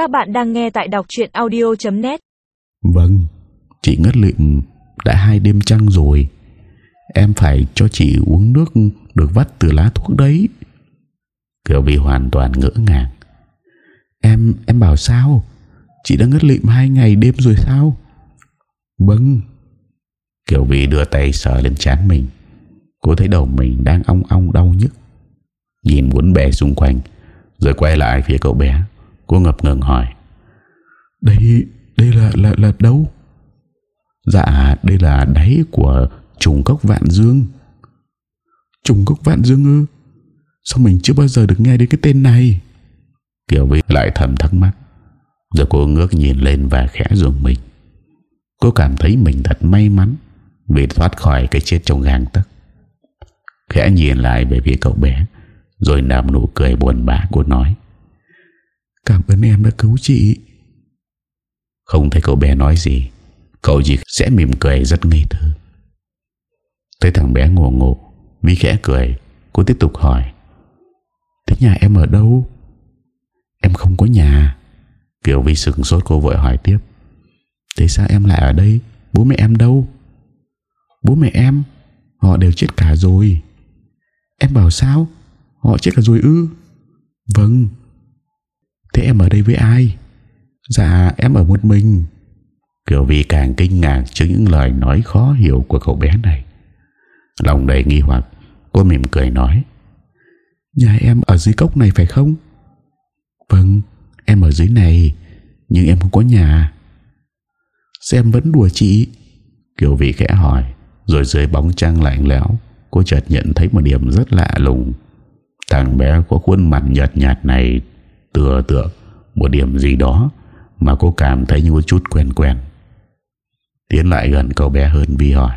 Các bạn đang nghe tại đọc chuyện audio.net Vâng Chị ngất lịm đã hai đêm trăng rồi. Em phải cho chị uống nước Được vắt từ lá thuốc đấy. Kiều Vi hoàn toàn ngỡ ngàng. Em em bảo sao? Chị đã ngất lịm hai ngày đêm rồi sao? Vâng. Kiều Vi đưa tay sờ lên trán mình. Cô thấy đầu mình đang ong ong đau nhức. Nhìn muốn bè xung quanh, Rồi quay lại phía cậu bé. Cô ngập ngừng hỏi. Đây đây là là là đâu? Dạ đây là đáy của trùng cốc vạn dương. Trùng cốc vạn dương ư? Sao mình chưa bao giờ được nghe đến cái tên này? Kiều Vi lại thầm thắc mắc. Rồi cô ngước nhìn lên và khẽ dùng mình. Cô cảm thấy mình thật may mắn Vì thoát khỏi cái chết trong gang tấc. Khẽ nhìn lại về phía cậu bé Rồi nằm nụ cười buồn bã Cô nói Cảm ơn em đã cứu chị. Không thấy cậu bé nói gì, Cậu chỉ sẽ mỉm cười rất ngây thơ. Thấy thằng bé ngủ ngủ Vi khẽ cười, Cô tiếp tục hỏi. Thế nhà em ở đâu? Em không có nhà. Kiều Vi sừng sốt, cô vội hỏi tiếp. Thế sao em lại ở đây? Bố mẹ em đâu? Bố mẹ em, Họ đều chết cả rồi. Em bảo sao? Họ chết cả rồi ư? Vâng. Thế em ở đây với ai? Dạ em ở một mình. Kiều Vi càng kinh ngạc trước những lời nói khó hiểu của cậu bé này. Lòng đầy nghi hoặc, Cô mỉm cười nói, Nhà em ở dưới cốc này phải không? Vâng Em ở dưới này, Nhưng em không có nhà. Xem vẫn đùa chị? Kiều Vi khẽ hỏi, Rồi dưới bóng trăng lạnh lẽo, Cô chợt nhận thấy một điểm rất lạ lùng. Thằng bé có khuôn mặt nhợt nhạt này Tựa tựa Một điểm gì đó Mà cô cảm thấy như một chút quen quen. Tiến lại gần cậu bé hơn Vi hỏi,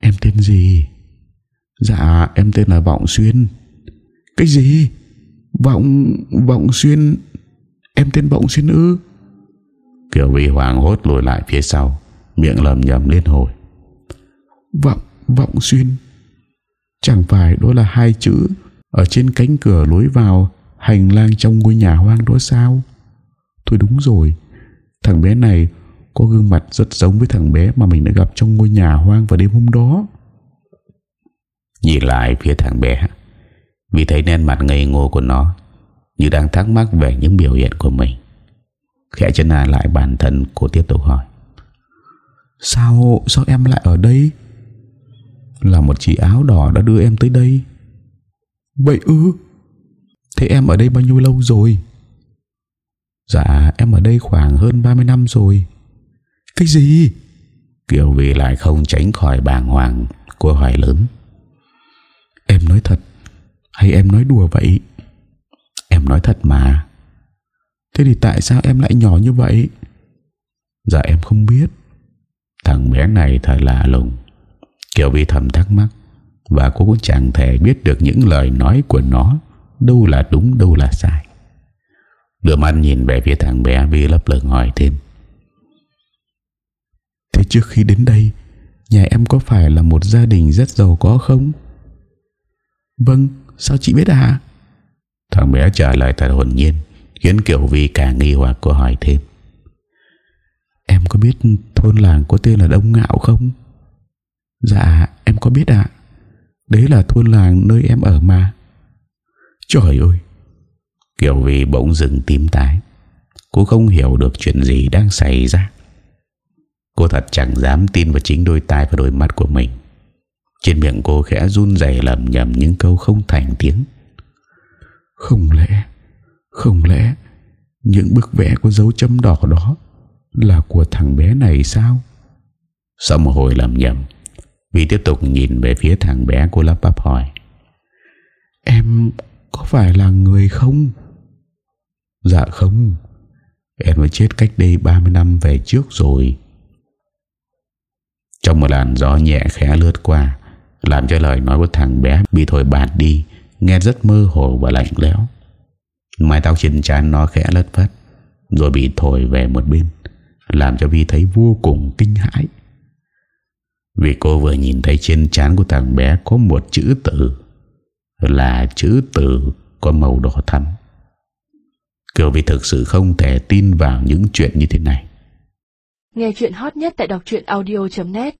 Em tên gì? Dạ em tên là Vọng Xuyên. Cái gì? Vọng Vọng Xuyên? Em tên Vọng Xuyên ư? Kiều Vi hoàng hốt lùi lại phía sau, Miệng lầm nhầm liên hồi. Vọng Vọng Xuyên, Chẳng phải đó là hai chữ Ở trên cánh cửa lối vào Hành lang trong ngôi nhà hoang đó sao? Thôi đúng rồi Thằng bé này có gương mặt rất giống với thằng bé Mà mình đã gặp trong ngôi nhà hoang vào đêm hôm đó. Nhìn lại phía thằng bé Vì thấy nét mặt ngây ngô của nó Như đang thắc mắc về những biểu hiện của mình Khẽ chân à lại bản thân Cô tiếp tục hỏi. Sao Sao em lại ở đây? Là một chị áo đỏ đã đưa em tới đây. Vậy ư Thế em ở đây bao nhiêu lâu rồi? Dạ em ở đây khoảng hơn 30 năm rồi. Cái gì? Kiều Vy lại không tránh khỏi bàng hoàng Cô hỏi lớn. Em nói thật, Hay em nói đùa vậy? Em nói thật mà. Thế thì tại sao em lại nhỏ như vậy? Dạ em không biết. Thằng bé này thật lạ lùng. Kiều Vy thầm thắc mắc Và cô cũng chẳng thể biết được những lời nói của nó. Đâu là đúng, đâu là sai. Đưa mắt nhìn về phía thằng bé, Vi lấp lửng hỏi thêm. Thế trước khi đến đây, Nhà em có phải là một gia đình rất giàu có không? Vâng Sao chị biết à Thằng bé trả lời thật hồn nhiên, Khiến Kiều Vi càng nghi hoặc cô hỏi thêm. Em có biết thôn làng có tên là Đông Ngạo không? Dạ em có biết ạ. Đấy là thôn làng nơi em ở mà. Trời ơi! Kiều Vi bỗng dừng tím tái. Cô không hiểu được chuyện gì đang xảy ra. Cô thật chẳng dám tin vào chính đôi tai và đôi mắt của mình. Trên miệng cô khẽ run rẩy lầm nhầm những câu không thành tiếng. Không lẽ Không lẽ Những bức vẽ có dấu chấm đỏ đó Là của thằng bé này sao? Sau một hồi lầm nhầm Vi tiếp tục nhìn về phía thằng bé cô lắp bắp hỏi. Em có phải là người không? Dạ không. Em mới chết cách đây 30 năm về trước rồi. Trong một làn gió nhẹ khẽ lướt qua, Làm cho lời nói của thằng bé Bị thổi bạt đi, Nghe rất mơ hồ và lạnh lẽo. Mái tóc trên trán nó khẽ lất phất, Rồi bị thổi về một bên, Làm cho Vi thấy vô cùng kinh hãi. Vì cô vừa nhìn thấy trên trán của thằng bé Có một chữ tử. Là chữ tử Có màu đỏ thắm. Kiều Vi thực sự không thể tin vào những chuyện như thế này. Nghe chuyện hot nhất tại đọc truyện audio.net